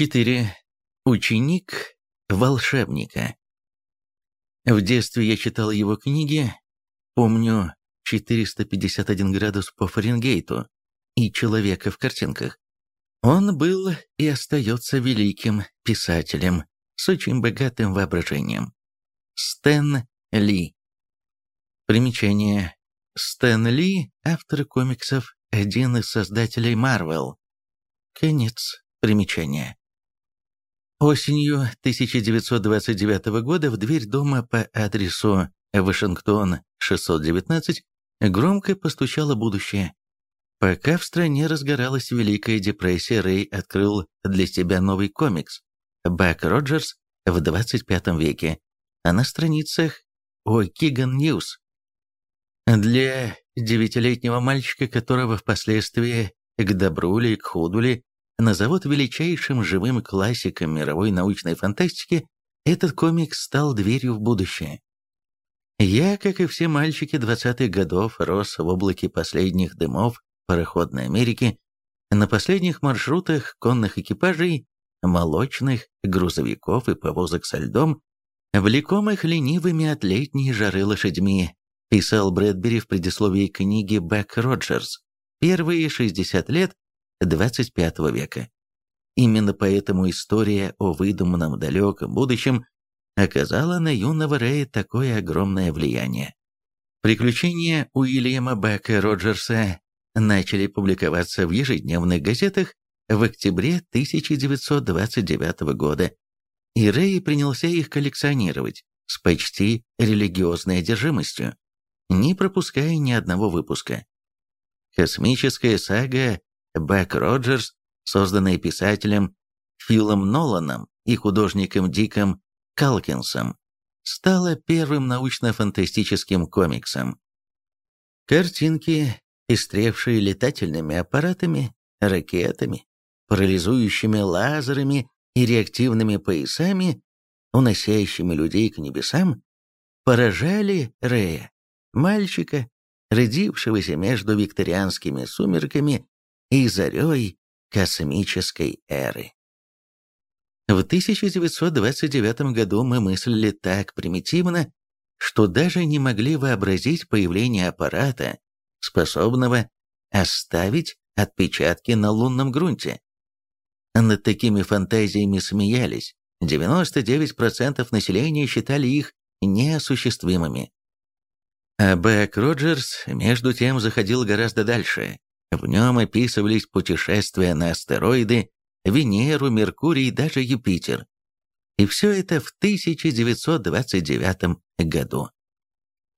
4. Ученик волшебника. В детстве я читал его книги, помню 451 градус по Фаренгейту и человека в картинках. Он был и остается великим писателем с очень богатым воображением. Стэн Ли. Примечание. Стэн Ли, автор комиксов, один из создателей Марвел. Конец примечания. Осенью 1929 года в дверь дома по адресу Вашингтон, 619, громко постучало будущее. Пока в стране разгоралась Великая депрессия, Рэй открыл для себя новый комикс «Бак Роджерс в 25 веке», а на страницах о News. Для девятилетнего мальчика, которого впоследствии к добру ли, к худу ли, назовут величайшим живым классиком мировой научной фантастики, этот комикс стал дверью в будущее. Я, как и все мальчики 20-х годов, рос в облаке последних дымов пароходной Америки, на последних маршрутах конных экипажей, молочных, грузовиков и повозок со льдом, влекомых ленивыми от летней жары лошадьми, писал Брэдбери в предисловии книги «Бэк Роджерс». Первые 60 лет 25 века. Именно поэтому история о выдуманном далеком будущем оказала на юного Рэя такое огромное влияние. Приключения Уильяма Бака Роджерса начали публиковаться в ежедневных газетах в октябре 1929 года, и Рэй принялся их коллекционировать с почти религиозной одержимостью, не пропуская ни одного выпуска. Космическая сага Бак Роджерс, созданная писателем Филом Ноланом и художником Диком Калкинсом, стала первым научно-фантастическим комиксом. Картинки, истревшие летательными аппаратами, ракетами, парализующими лазерами и реактивными поясами, уносящими людей к небесам, поражали Рея, мальчика, родившегося между викторианскими сумерками и зарей космической эры. В 1929 году мы мыслили так примитивно, что даже не могли вообразить появление аппарата, способного оставить отпечатки на лунном грунте. Над такими фантазиями смеялись, 99% населения считали их неосуществимыми. А Бэк Роджерс, между тем, заходил гораздо дальше. В нем описывались путешествия на астероиды, Венеру, Меркурий и даже Юпитер. И все это в 1929 году.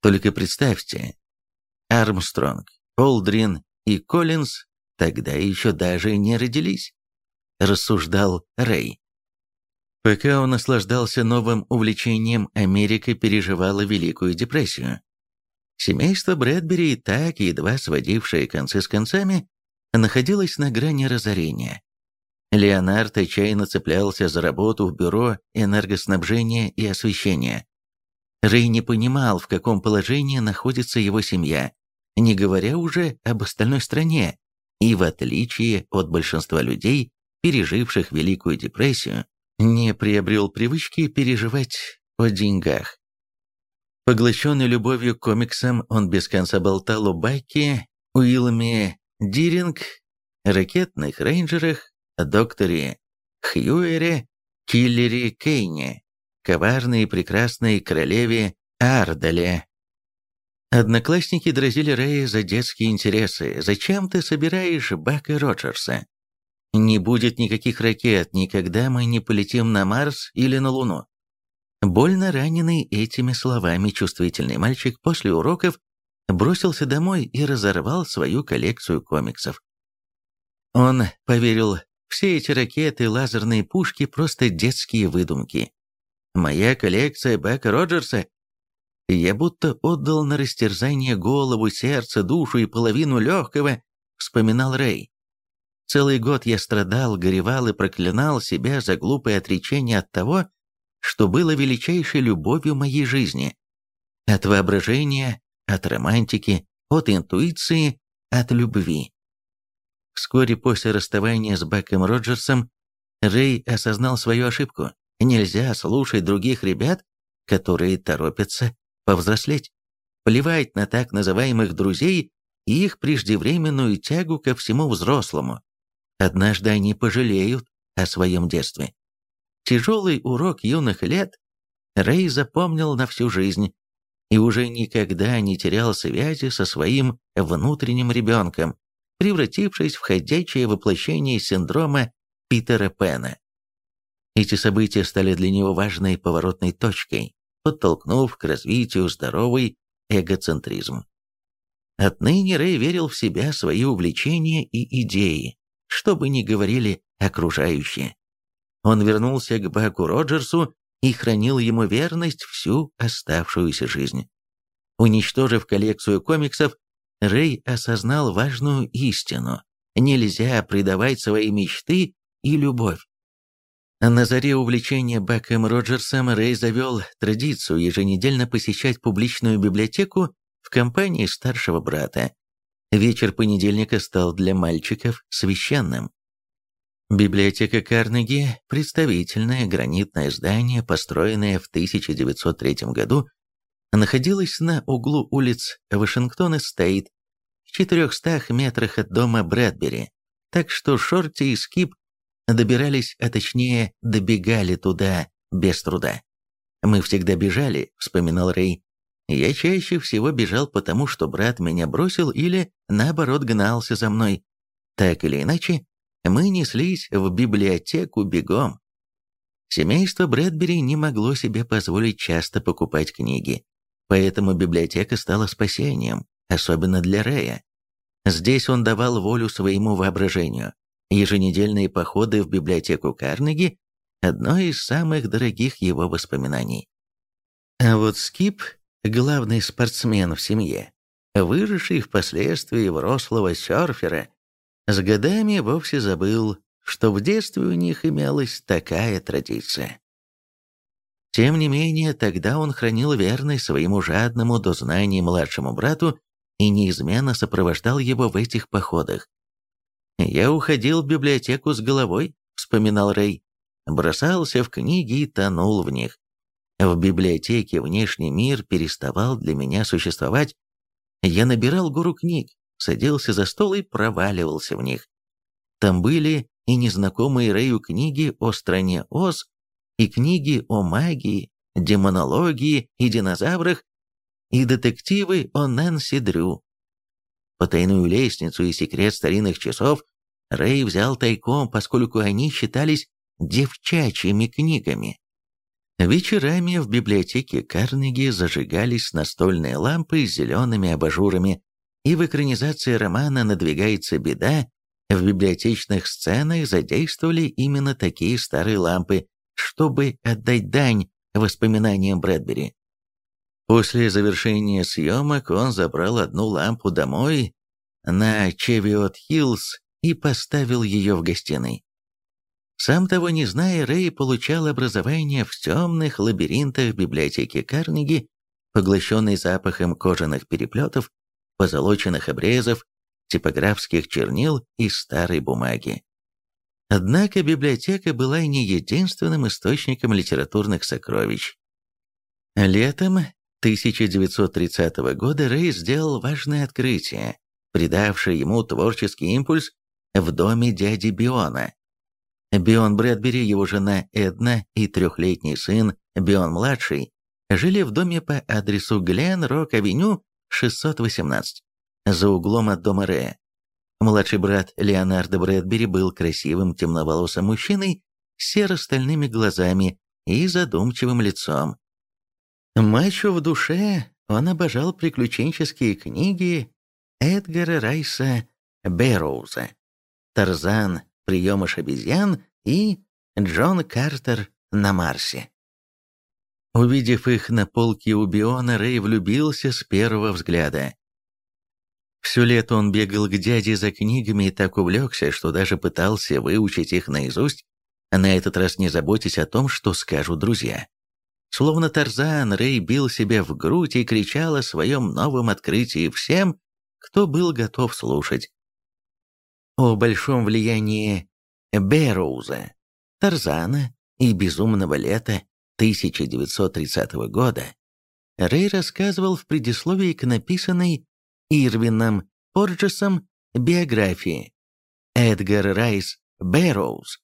Только представьте, Армстронг, Олдрин и Коллинз тогда еще даже не родились, рассуждал Рэй. Пока он наслаждался новым увлечением, Америка переживала Великую депрессию. Семейство Брэдбери, так едва сводившее концы с концами, находилось на грани разорения. Леонард отчаянно цеплялся за работу в бюро энергоснабжения и освещения. Рэй не понимал, в каком положении находится его семья, не говоря уже об остальной стране, и в отличие от большинства людей, переживших Великую депрессию, не приобрел привычки переживать о деньгах. Поглощенный любовью к комиксам, он без конца болтал о Баке, Уилламе Диринг, ракетных рейнджерах, докторе Хьюэре, киллере Кейне, коварной и прекрасной королеве Ардале. Одноклассники дразили Рэя за детские интересы. «Зачем ты собираешь Бака Роджерса? Не будет никаких ракет, никогда мы не полетим на Марс или на Луну. Больно раненый этими словами чувствительный мальчик после уроков бросился домой и разорвал свою коллекцию комиксов. Он поверил, все эти ракеты, лазерные пушки – просто детские выдумки. Моя коллекция Бека Роджерса я будто отдал на растерзание голову, сердце, душу и половину легкого, вспоминал Рэй. Целый год я страдал, горевал и проклинал себя за глупое отречение от того, что было величайшей любовью моей жизни. От воображения, от романтики, от интуиции, от любви. Вскоре после расставания с Беком Роджерсом Рэй осознал свою ошибку. Нельзя слушать других ребят, которые торопятся повзрослеть. Плевать на так называемых друзей и их преждевременную тягу ко всему взрослому. Однажды они пожалеют о своем детстве. Тяжелый урок юных лет Рэй запомнил на всю жизнь и уже никогда не терял связи со своим внутренним ребенком, превратившись в ходячее воплощение синдрома Питера Пэна. Эти события стали для него важной поворотной точкой, подтолкнув к развитию здоровый эгоцентризм. Отныне Рэй верил в себя, свои увлечения и идеи, что бы ни говорили окружающие. Он вернулся к Баку Роджерсу и хранил ему верность всю оставшуюся жизнь. Уничтожив коллекцию комиксов, Рэй осознал важную истину. Нельзя предавать свои мечты и любовь. На заре увлечения Баком Роджерсом Рэй завел традицию еженедельно посещать публичную библиотеку в компании старшего брата. Вечер понедельника стал для мальчиков священным. Библиотека Карнеги – представительное гранитное здание, построенное в 1903 году, находилась на углу улиц Вашингтон-Стейт в 400 метрах от дома Брэдбери, так что Шорти и Скип добирались, а точнее добегали туда без труда. «Мы всегда бежали», — вспоминал Рэй. «Я чаще всего бежал потому, что брат меня бросил или, наоборот, гнался за мной. Так или иначе, мы неслись в библиотеку бегом. Семейство Брэдбери не могло себе позволить часто покупать книги, поэтому библиотека стала спасением, особенно для Рэя. Здесь он давал волю своему воображению. Еженедельные походы в библиотеку Карнеги – одно из самых дорогих его воспоминаний. А вот Скип – главный спортсмен в семье, выросший впоследствии взрослого серфера, с годами вовсе забыл, что в детстве у них имелась такая традиция. Тем не менее, тогда он хранил верность своему жадному до знаний младшему брату и неизменно сопровождал его в этих походах. «Я уходил в библиотеку с головой», — вспоминал Рэй, бросался в книги и тонул в них. В библиотеке внешний мир переставал для меня существовать. Я набирал гору книг, садился за стол и проваливался в них. Там были и незнакомые Рэю книги о стране Оз, и книги о магии, демонологии и динозаврах, и детективы о Нэнси Дрю. Потайную лестницу и секрет старинных часов Рэй взял тайком, поскольку они считались девчачьими книгами. Вечерами в библиотеке Карнеги зажигались настольные лампы с зелеными абажурами, и в экранизации романа «Надвигается беда» в библиотечных сценах задействовали именно такие старые лампы, чтобы отдать дань воспоминаниям Брэдбери. После завершения съемок он забрал одну лампу домой на Чевиот-Хиллз и поставил ее в гостиной. Сам того не зная, Рэй получал образование в темных лабиринтах библиотеки Карнеги, поглощенный запахом кожаных переплетов, позолоченных обрезов, типографских чернил и старой бумаги. Однако библиотека была не единственным источником литературных сокровищ. Летом 1930 года Рэй сделал важное открытие, придавшее ему творческий импульс в доме дяди Биона. Бион Брэдбери, его жена Эдна и трехлетний сын Бион-младший жили в доме по адресу Глен Рок-авеню 618, за углом от дома Рэя. Младший брат Леонардо Брэдбери был красивым темноволосым мужчиной с серо-стальными глазами и задумчивым лицом. Мачо в душе он обожал приключенческие книги Эдгара Райса Бэрроуза, Тарзан, Приемыш обезьян и Джон Картер на Марсе. Увидев их на полке у Биона, Рэй влюбился с первого взгляда. Все лето он бегал к дяде за книгами и так увлекся, что даже пытался выучить их наизусть, а на этот раз не заботясь о том, что скажут друзья. Словно Тарзан, Рэй бил себя в грудь и кричал о своем новом открытии всем, кто был готов слушать. О большом влиянии Бэрроуза Тарзана и «Безумного лета» 1930 года, Рэй рассказывал в предисловии к написанной Ирвином Порджесом биографии Эдгар Райс Бэрроуз,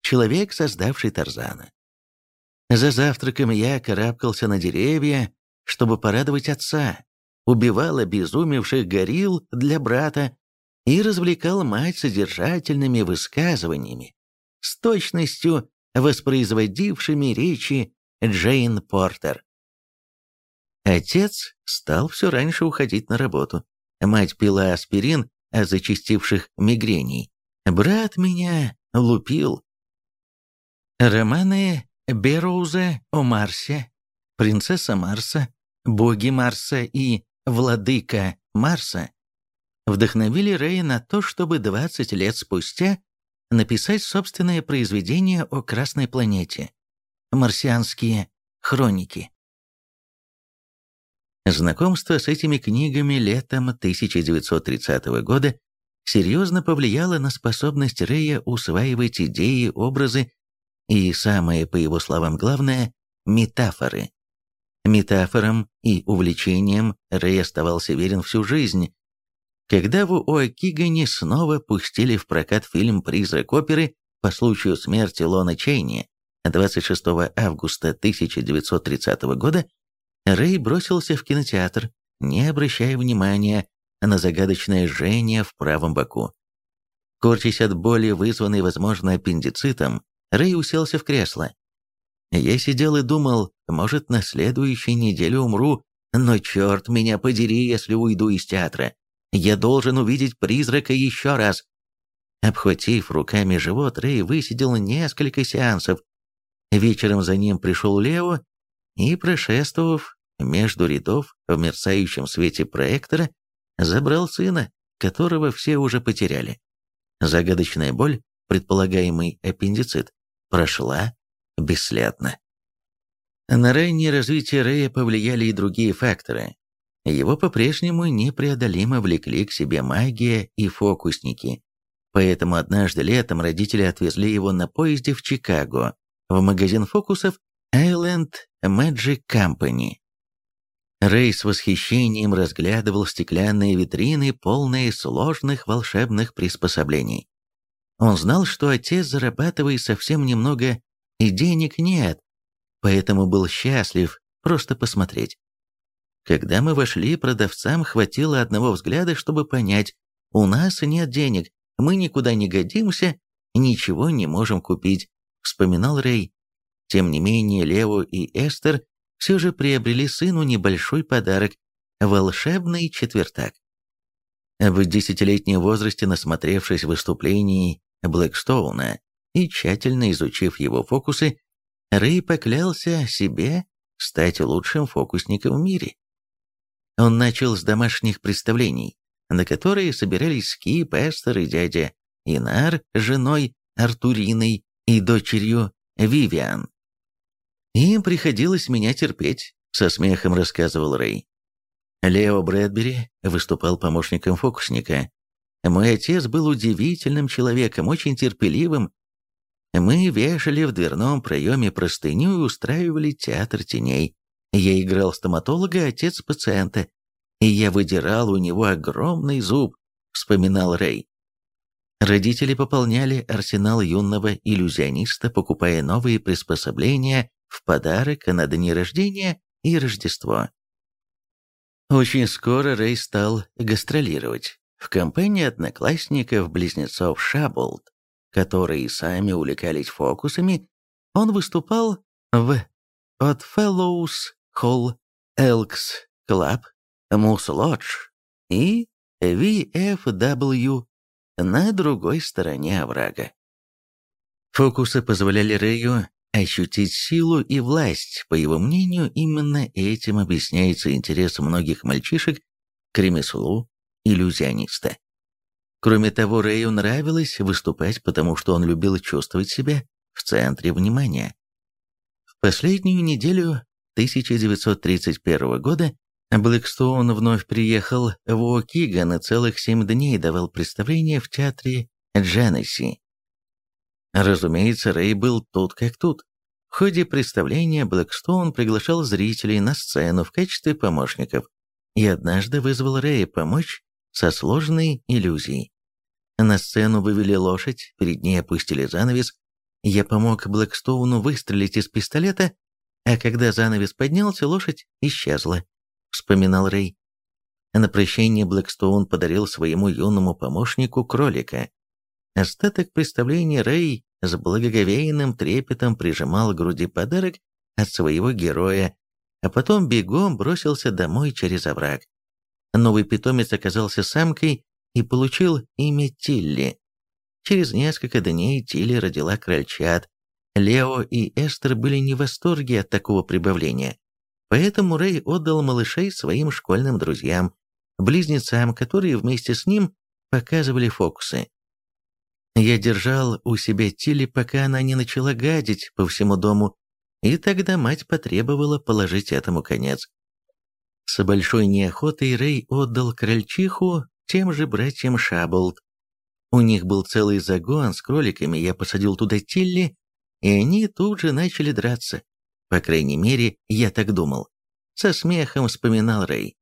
человек, создавший Тарзана. За завтраком я карабкался на деревья, чтобы порадовать отца, убивал обезумевших горилл для брата и развлекал мать содержательными высказываниями, с точностью воспроизводившими речи Джейн Портер. Отец стал все раньше уходить на работу. Мать пила аспирин от зачастивших мигрений. Брат меня лупил. Романы Бероуза о Марсе, принцесса Марса, боги Марса и владыка Марса вдохновили Рэя на то, чтобы 20 лет спустя написать собственное произведение о Красной планете «Марсианские хроники». Знакомство с этими книгами летом 1930 года серьезно повлияло на способность Рэя усваивать идеи, образы и, самое, по его словам, главное, метафоры. Метафорам и увлечениям Рэй оставался верен всю жизнь. Когда в Уокигане снова пустили в прокат фильм «Призрак оперы» по случаю смерти Лона Чейни 26 августа 1930 года, Рэй бросился в кинотеатр, не обращая внимания на загадочное жжение в правом боку. Корчась от боли, вызванной, возможно, аппендицитом, Рэй уселся в кресло. Я сидел и думал, может, на следующей неделе умру, но черт меня подери, если уйду из театра. Я должен увидеть призрака еще раз. Обхватив руками живот, Рэй высидел несколько сеансов. Вечером за ним пришел Лео и, прошествовав между рядов в мерцающем свете проектора, забрал сына, которого все уже потеряли. Загадочная боль, предполагаемый аппендицит, прошла бесследно. На раннее развитие Рэя повлияли и другие факторы. Его по-прежнему непреодолимо влекли к себе магия и фокусники. Поэтому однажды летом родители отвезли его на поезде в Чикаго, в магазин фокусов Island Magic Company. Рэй с восхищением разглядывал стеклянные витрины, полные сложных волшебных приспособлений. Он знал, что отец зарабатывает совсем немного и денег нет, поэтому был счастлив просто посмотреть. Когда мы вошли, продавцам хватило одного взгляда, чтобы понять, у нас нет денег, мы никуда не годимся, ничего не можем купить, вспоминал Рэй. Тем не менее, Лео и Эстер все же приобрели сыну небольшой подарок – волшебный четвертак. В десятилетнем возрасте, насмотревшись выступлений Блэкстоуна и тщательно изучив его фокусы, Рэй поклялся себе стать лучшим фокусником в мире. Он начал с домашних представлений, на которые собирались Скип, Эстер и дядя Инар с женой Артуриной и дочерью Вивиан. Им приходилось меня терпеть, со смехом рассказывал Рэй. Лео Брэдбери выступал помощником фокусника. Мой отец был удивительным человеком, очень терпеливым. Мы вешали в дверном проеме простыню и устраивали театр теней. Я играл стоматолога, отец пациента, и я выдирал у него огромный зуб, вспоминал Рэй. Родители пополняли арсенал юного иллюзиониста, покупая новые приспособления в подарок на дни рождения и Рождество. Очень скоро Рэй стал гастролировать в компании одноклассников-близнецов Шаболд, которые сами увлекались фокусами, он выступал в Oddfellows Hall, Elks Club, Moose Lodge и VFW на другой стороне оврага. Фокусы позволяли Рэю ощутить силу и власть. По его мнению, именно этим объясняется интерес многих мальчишек к ремеслу иллюзиониста. Кроме того, Рэю нравилось выступать, потому что он любил чувствовать себя в центре внимания. В последнюю неделю 1931 года Блэкстоун вновь приехал в О'Киган и целых семь дней давал представление в театре Дженесси. Разумеется, Рэй был тут как тут. В ходе представления Блэкстоун приглашал зрителей на сцену в качестве помощников и однажды вызвал Рэя помочь со сложной иллюзией. На сцену вывели лошадь, перед ней опустили занавес. Я помог Блэкстоуну выстрелить из пистолета, а когда занавес поднялся, лошадь исчезла, вспоминал Рэй. На прощение Блэкстоун подарил своему юному помощнику кролика. Остаток представления Рэй с благоговейным трепетом прижимал к груди подарок от своего героя, а потом бегом бросился домой через овраг. Новый питомец оказался самкой и получил имя Тилли. Через несколько дней Тилли родила крольчат. Лео и Эстер были не в восторге от такого прибавления, поэтому Рэй отдал малышей своим школьным друзьям, близнецам, которые вместе с ним показывали фокусы. Я держал у себя Тилли, пока она не начала гадить по всему дому, и тогда мать потребовала положить этому конец. С большой неохотой Рэй отдал крольчиху тем же братьям Шаблд. У них был целый загон с кроликами, я посадил туда Тилли, и они тут же начали драться. По крайней мере, я так думал. Со смехом вспоминал Рэй.